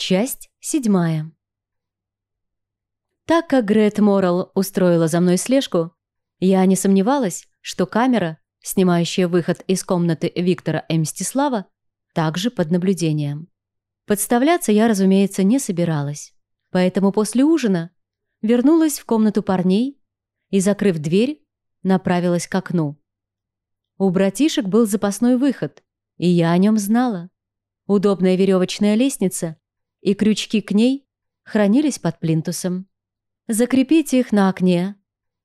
Часть седьмая. Так как Грет Моррелл устроила за мной слежку, я не сомневалась, что камера, снимающая выход из комнаты Виктора М. Мстислава, также под наблюдением. Подставляться я, разумеется, не собиралась. Поэтому после ужина вернулась в комнату парней и, закрыв дверь, направилась к окну. У братишек был запасной выход, и я о нем знала. Удобная веревочная лестница и крючки к ней хранились под плинтусом. Закрепить их на окне,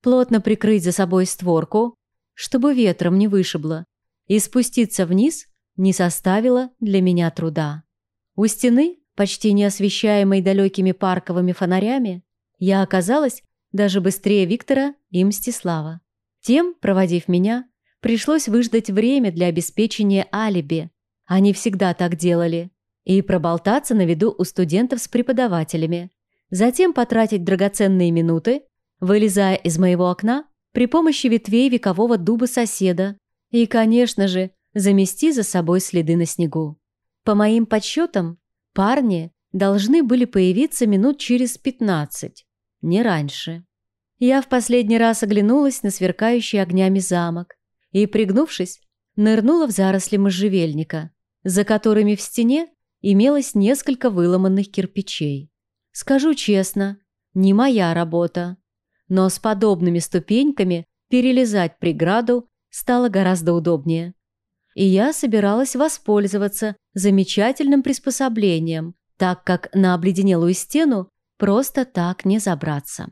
плотно прикрыть за собой створку, чтобы ветром не вышибло, и спуститься вниз не составило для меня труда. У стены, почти не освещаемой далекими парковыми фонарями, я оказалась даже быстрее Виктора и Мстислава. Тем, проводив меня, пришлось выждать время для обеспечения алиби. Они всегда так делали и проболтаться на виду у студентов с преподавателями. Затем потратить драгоценные минуты, вылезая из моего окна при помощи ветвей векового дуба соседа и, конечно же, замести за собой следы на снегу. По моим подсчетам, парни должны были появиться минут через пятнадцать, не раньше. Я в последний раз оглянулась на сверкающий огнями замок и, пригнувшись, нырнула в заросли можжевельника, за которыми в стене имелось несколько выломанных кирпичей. Скажу честно, не моя работа. Но с подобными ступеньками перелезать преграду стало гораздо удобнее. И я собиралась воспользоваться замечательным приспособлением, так как на обледенелую стену просто так не забраться.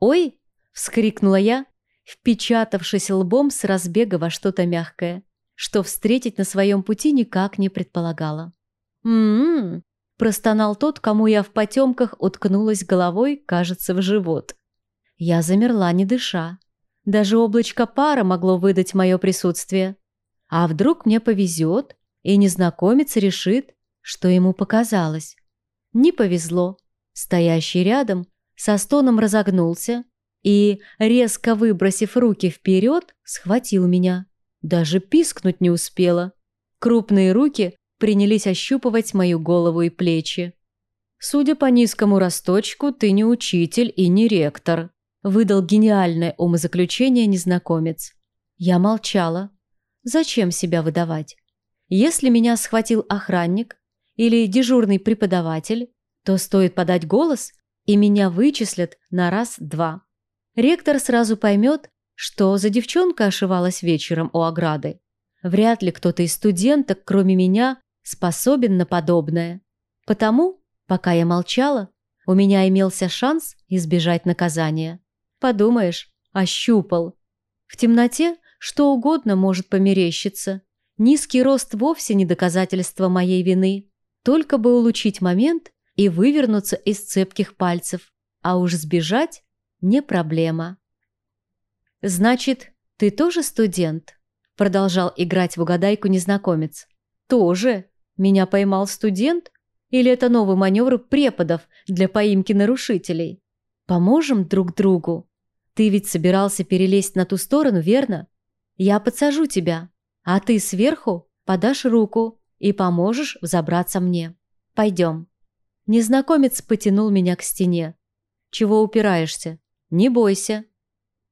«Ой!» – вскрикнула я, впечатавшись лбом с разбега во что-то мягкое, что встретить на своем пути никак не предполагала. «М-м-м», простонал тот, кому я в потемках уткнулась головой, кажется, в живот. Я замерла, не дыша. Даже облачко пара могло выдать мое присутствие. А вдруг мне повезет, и незнакомец решит, что ему показалось. Не повезло. Стоящий рядом со стоном разогнулся и, резко выбросив руки вперед, схватил меня. Даже пискнуть не успела. Крупные руки принялись ощупывать мою голову и плечи. «Судя по низкому росточку, ты не учитель и не ректор», выдал гениальное умозаключение незнакомец. Я молчала. Зачем себя выдавать? Если меня схватил охранник или дежурный преподаватель, то стоит подать голос, и меня вычислят на раз-два. Ректор сразу поймет, что за девчонка ошивалась вечером у ограды. Вряд ли кто-то из студенток, кроме меня, способен на подобное. Потому, пока я молчала, у меня имелся шанс избежать наказания. Подумаешь, ощупал. В темноте что угодно может померещиться. Низкий рост вовсе не доказательство моей вины. Только бы улучшить момент и вывернуться из цепких пальцев. А уж сбежать не проблема. «Значит, ты тоже студент?» Продолжал играть в угадайку незнакомец. «Тоже?» Меня поймал студент? Или это новый маневр преподов для поимки нарушителей? Поможем друг другу? Ты ведь собирался перелезть на ту сторону, верно? Я подсажу тебя, а ты сверху подашь руку и поможешь взобраться мне. Пойдем. Незнакомец потянул меня к стене. Чего упираешься? Не бойся.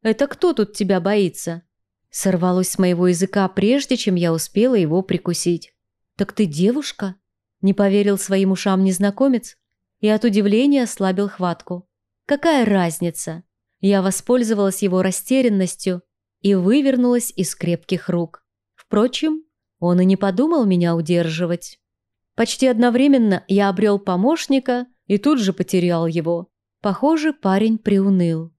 Это кто тут тебя боится? Сорвалось с моего языка, прежде чем я успела его прикусить. «Так ты девушка?» – не поверил своим ушам незнакомец и от удивления ослабил хватку. «Какая разница?» Я воспользовалась его растерянностью и вывернулась из крепких рук. Впрочем, он и не подумал меня удерживать. Почти одновременно я обрел помощника и тут же потерял его. Похоже, парень приуныл.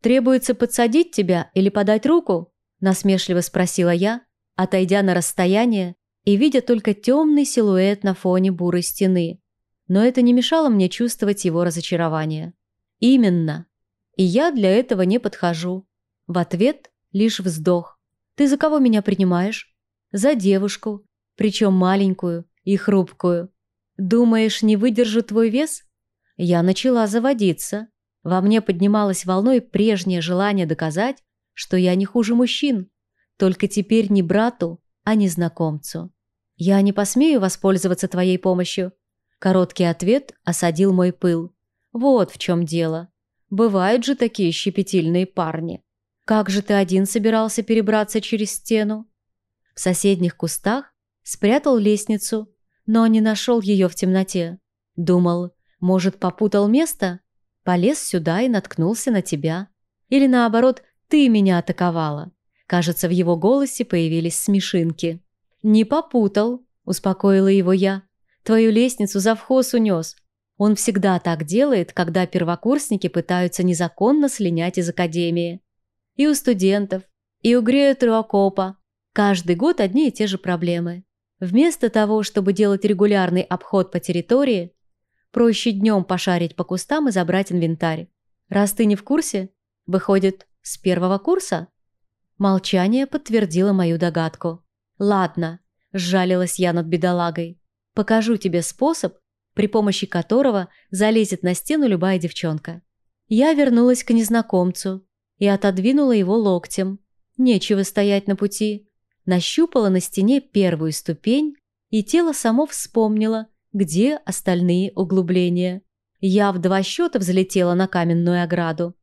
«Требуется подсадить тебя или подать руку?» – насмешливо спросила я, отойдя на расстояние и видя только темный силуэт на фоне бурой стены. Но это не мешало мне чувствовать его разочарование. Именно. И я для этого не подхожу. В ответ лишь вздох. Ты за кого меня принимаешь? За девушку, причем маленькую и хрупкую. Думаешь, не выдержу твой вес? Я начала заводиться. Во мне поднималось волной прежнее желание доказать, что я не хуже мужчин. Только теперь не брату, а незнакомцу. «Я не посмею воспользоваться твоей помощью. Короткий ответ осадил мой пыл. Вот в чем дело. Бывают же такие щепетильные парни. Как же ты один собирался перебраться через стену? В соседних кустах спрятал лестницу, но не нашел ее в темноте. Думал, может, попутал место? Полез сюда и наткнулся на тебя. Или наоборот, ты меня атаковала. Кажется, в его голосе появились смешинки. «Не попутал», – успокоила его я. «Твою лестницу завхоз унес. Он всегда так делает, когда первокурсники пытаются незаконно слинять из академии. И у студентов, и у Грея Каждый год одни и те же проблемы. Вместо того, чтобы делать регулярный обход по территории, проще днем пошарить по кустам и забрать инвентарь. Раз ты не в курсе, выходит, с первого курса? Молчание подтвердило мою догадку. «Ладно», – сжалилась я над бедолагой. «Покажу тебе способ, при помощи которого залезет на стену любая девчонка». Я вернулась к незнакомцу и отодвинула его локтем. Нечего стоять на пути. Нащупала на стене первую ступень, и тело само вспомнило, где остальные углубления. Я в два счета взлетела на каменную ограду.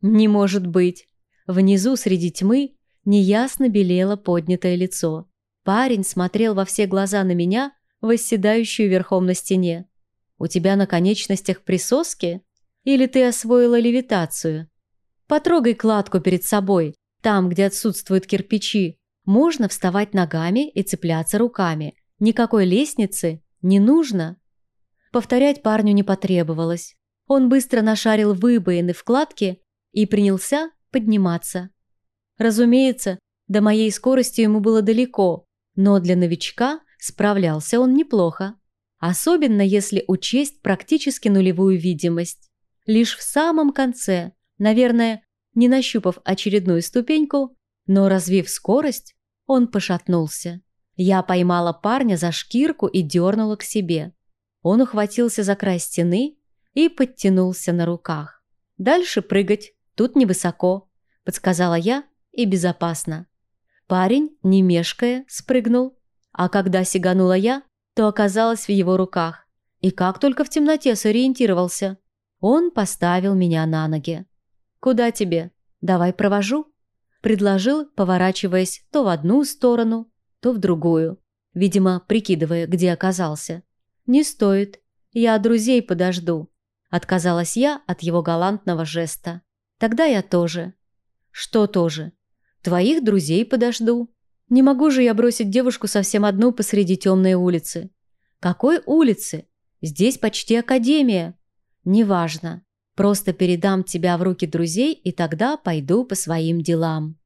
«Не может быть!» Внизу, среди тьмы, неясно белело поднятое лицо. Парень смотрел во все глаза на меня, восседающую верхом на стене. «У тебя на конечностях присоски? Или ты освоила левитацию? Потрогай кладку перед собой, там, где отсутствуют кирпичи. Можно вставать ногами и цепляться руками. Никакой лестницы не нужно». Повторять парню не потребовалось. Он быстро нашарил выбоины в кладке и принялся подниматься. Разумеется, до моей скорости ему было далеко, но для новичка справлялся он неплохо. Особенно если учесть практически нулевую видимость. Лишь в самом конце, наверное, не нащупав очередную ступеньку, но развив скорость, он пошатнулся. Я поймала парня за шкирку и дернула к себе. Он ухватился за край стены и подтянулся на руках. Дальше прыгать, тут невысоко подсказала я, и безопасно. Парень, не мешкая, спрыгнул, а когда сиганула я, то оказалась в его руках. И как только в темноте сориентировался, он поставил меня на ноги. «Куда тебе? Давай провожу?» Предложил, поворачиваясь то в одну сторону, то в другую, видимо, прикидывая, где оказался. «Не стоит. Я друзей подожду», — отказалась я от его галантного жеста. «Тогда я тоже. «Что тоже? Твоих друзей подожду. Не могу же я бросить девушку совсем одну посреди темной улицы. Какой улицы? Здесь почти академия. Неважно. Просто передам тебя в руки друзей, и тогда пойду по своим делам.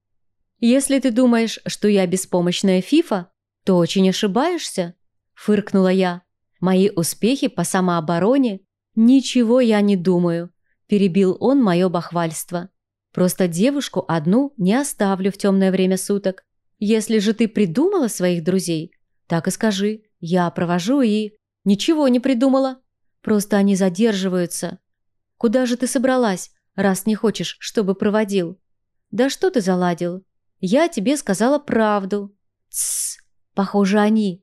Если ты думаешь, что я беспомощная фифа, то очень ошибаешься, фыркнула я. Мои успехи по самообороне Ничего я не думаю, перебил он мое бахвальство. Просто девушку одну не оставлю в темное время суток. Если же ты придумала своих друзей, так и скажи. Я провожу и... Ничего не придумала. Просто они задерживаются. Куда же ты собралась, раз не хочешь, чтобы проводил? Да что ты заладил? Я тебе сказала правду. Тссс, похоже, они.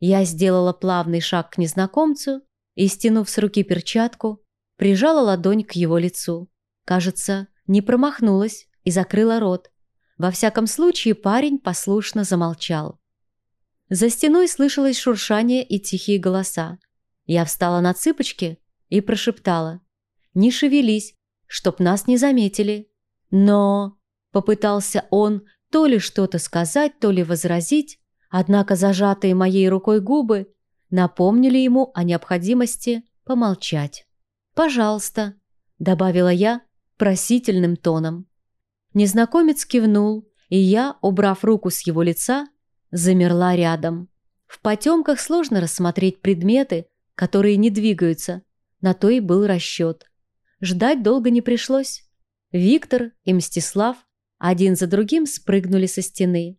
Я сделала плавный шаг к незнакомцу и, стянув с руки перчатку, прижала ладонь к его лицу. Кажется, не промахнулась и закрыла рот. Во всяком случае, парень послушно замолчал. За стеной слышалось шуршание и тихие голоса. Я встала на цыпочки и прошептала. «Не шевелись, чтоб нас не заметили». Но... Попытался он то ли что-то сказать, то ли возразить, однако зажатые моей рукой губы напомнили ему о необходимости помолчать. «Пожалуйста», — добавила я, просительным тоном. Незнакомец кивнул, и я, убрав руку с его лица, замерла рядом. В потемках сложно рассмотреть предметы, которые не двигаются. На то и был расчет. Ждать долго не пришлось. Виктор и Мстислав один за другим спрыгнули со стены.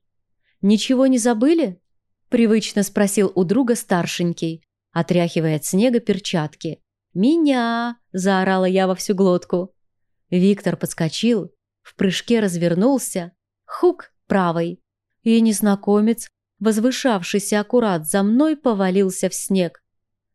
«Ничего не забыли?» – привычно спросил у друга старшенький, отряхивая от снега перчатки. «Меня!» – заорала я во всю глотку. Виктор подскочил, в прыжке развернулся, хук правой, и незнакомец, возвышавшийся аккурат за мной, повалился в снег.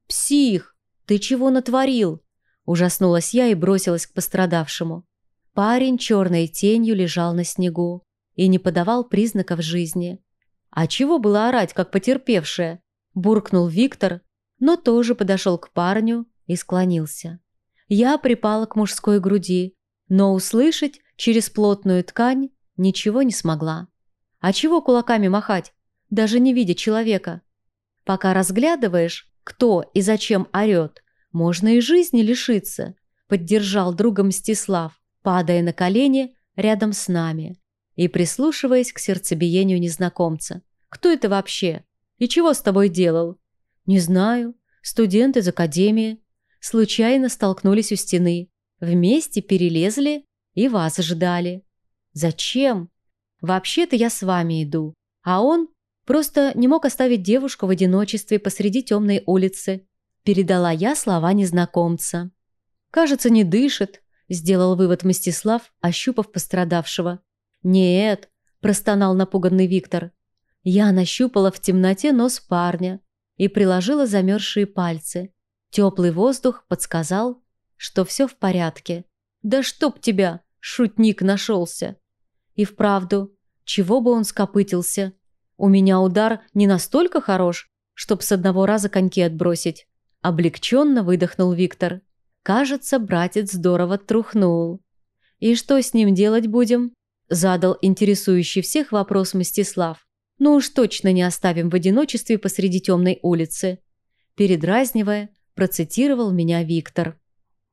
«Псих! Ты чего натворил?» Ужаснулась я и бросилась к пострадавшему. Парень черной тенью лежал на снегу и не подавал признаков жизни. «А чего было орать, как потерпевшая?» Буркнул Виктор, но тоже подошел к парню и склонился. Я припала к мужской груди, но услышать через плотную ткань ничего не смогла. А чего кулаками махать, даже не видя человека? Пока разглядываешь, кто и зачем орет, можно и жизни лишиться, поддержал друга Мстислав, падая на колени рядом с нами и прислушиваясь к сердцебиению незнакомца. «Кто это вообще? И чего с тобой делал?» «Не знаю. Студент из академии. Случайно столкнулись у стены. Вместе перелезли и вас ждали». «Зачем?» «Вообще-то я с вами иду. А он просто не мог оставить девушку в одиночестве посреди темной улицы». Передала я слова незнакомца. «Кажется, не дышит», – сделал вывод Мстислав, ощупав пострадавшего. «Нет», – простонал напуганный Виктор. Я нащупала в темноте нос парня и приложила замерзшие пальцы. Теплый воздух подсказал, что все в порядке. «Да чтоб тебя!» – шутник нашелся. И вправду, чего бы он скопытился? У меня удар не настолько хорош, чтоб с одного раза коньки отбросить. Облегченно выдохнул Виктор. Кажется, братец здорово трухнул. «И что с ним делать будем?» Задал интересующий всех вопрос Мстислав. «Ну уж точно не оставим в одиночестве посреди темной улицы». Передразнивая, процитировал меня Виктор.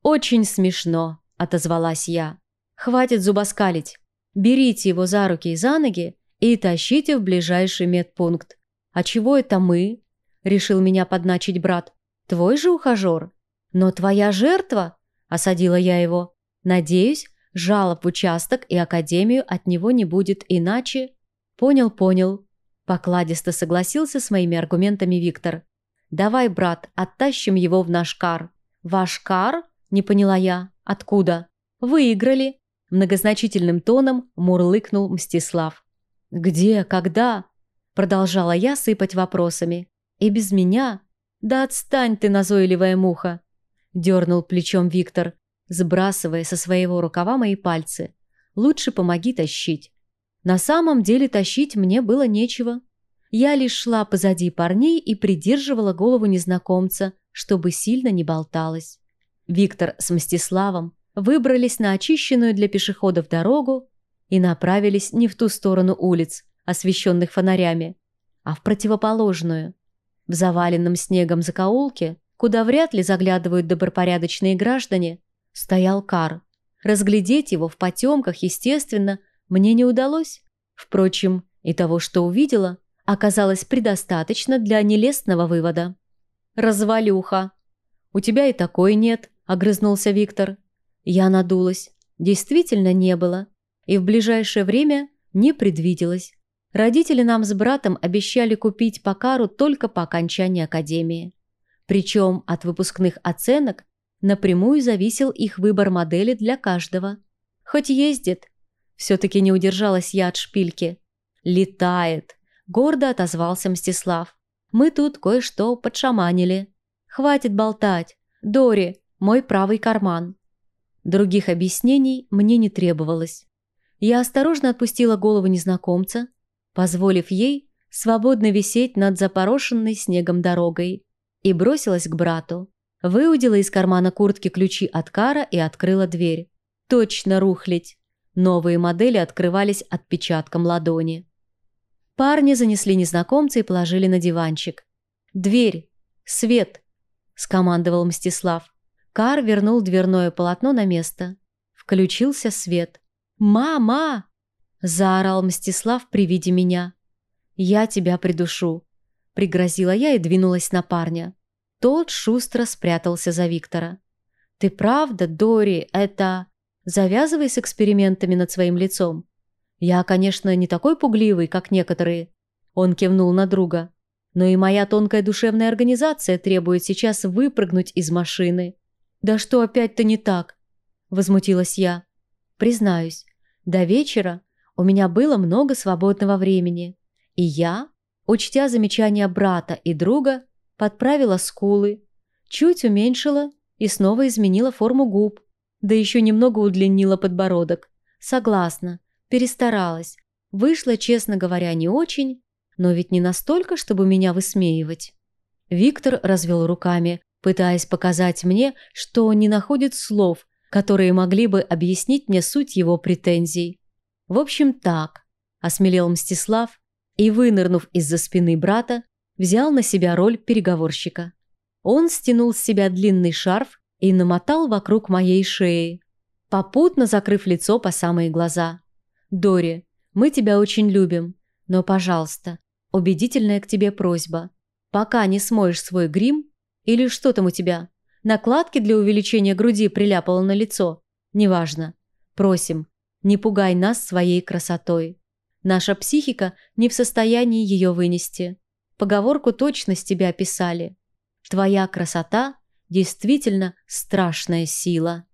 «Очень смешно», – отозвалась я. «Хватит зубоскалить. Берите его за руки и за ноги и тащите в ближайший медпункт. А чего это мы?» – решил меня подначить брат. «Твой же ухажер?» «Но твоя жертва?» – осадила я его. «Надеюсь, жалоб в участок и академию от него не будет иначе...» «Понял, понял». Покладисто согласился с моими аргументами Виктор. «Давай, брат, оттащим его в наш кар». «Ваш кар?» – не поняла я. «Откуда?» «Выиграли». Многозначительным тоном мурлыкнул Мстислав. «Где? Когда?» – продолжала я сыпать вопросами. «И без меня?» «Да отстань ты, назойливая муха!» Дернул плечом Виктор, сбрасывая со своего рукава мои пальцы. «Лучше помоги тащить». На самом деле тащить мне было нечего. Я лишь шла позади парней и придерживала голову незнакомца, чтобы сильно не болталась. Виктор с Мстиславом выбрались на очищенную для пешеходов дорогу и направились не в ту сторону улиц, освещенных фонарями, а в противоположную. В заваленном снегом закоулке куда вряд ли заглядывают добропорядочные граждане, стоял кар. Разглядеть его в потемках, естественно, мне не удалось. Впрочем, и того, что увидела, оказалось предостаточно для нелестного вывода. «Развалюха!» «У тебя и такой нет», — огрызнулся Виктор. Я надулась. Действительно не было. И в ближайшее время не предвиделось. Родители нам с братом обещали купить по кару только по окончании академии. Причем от выпускных оценок напрямую зависел их выбор модели для каждого. Хоть ездит. Все-таки не удержалась я от шпильки. «Летает», — гордо отозвался Мстислав. «Мы тут кое-что подшаманили. Хватит болтать. Дори, мой правый карман». Других объяснений мне не требовалось. Я осторожно отпустила голову незнакомца, позволив ей свободно висеть над запорошенной снегом дорогой и бросилась к брату. Выудила из кармана куртки ключи от кара и открыла дверь. Точно рухлить. Новые модели открывались отпечатком ладони. Парни занесли незнакомца и положили на диванчик. «Дверь! Свет!» – скомандовал Мстислав. Кар вернул дверное полотно на место. Включился свет. «Мама!» – заорал Мстислав при виде меня. «Я тебя придушу», – пригрозила я и двинулась на парня. Тот шустро спрятался за Виктора. «Ты правда, Дори, это...» «Завязывай с экспериментами над своим лицом. Я, конечно, не такой пугливый, как некоторые». Он кивнул на друга. «Но и моя тонкая душевная организация требует сейчас выпрыгнуть из машины». «Да что опять-то не так?» – возмутилась я. «Признаюсь, до вечера у меня было много свободного времени, и я, учтя замечания брата и друга, подправила скулы, Чуть уменьшила и снова изменила форму губ. Да еще немного удлинила подбородок. Согласна, перестаралась. Вышло, честно говоря, не очень, но ведь не настолько, чтобы меня высмеивать. Виктор развел руками, пытаясь показать мне, что не находит слов, которые могли бы объяснить мне суть его претензий. В общем, так, осмелел Мстислав и, вынырнув из-за спины брата, взял на себя роль переговорщика. Он стянул с себя длинный шарф и намотал вокруг моей шеи, попутно закрыв лицо по самые глаза. «Дори, мы тебя очень любим, но, пожалуйста, убедительная к тебе просьба. Пока не смоешь свой грим, или что там у тебя, накладки для увеличения груди приляпала на лицо, неважно. Просим, не пугай нас своей красотой. Наша психика не в состоянии ее вынести. Поговорку точно с тебя писали. Твоя красота действительно страшная сила.